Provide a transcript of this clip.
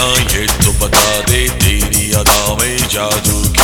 ये तो बता दे तेरी अदा में जादू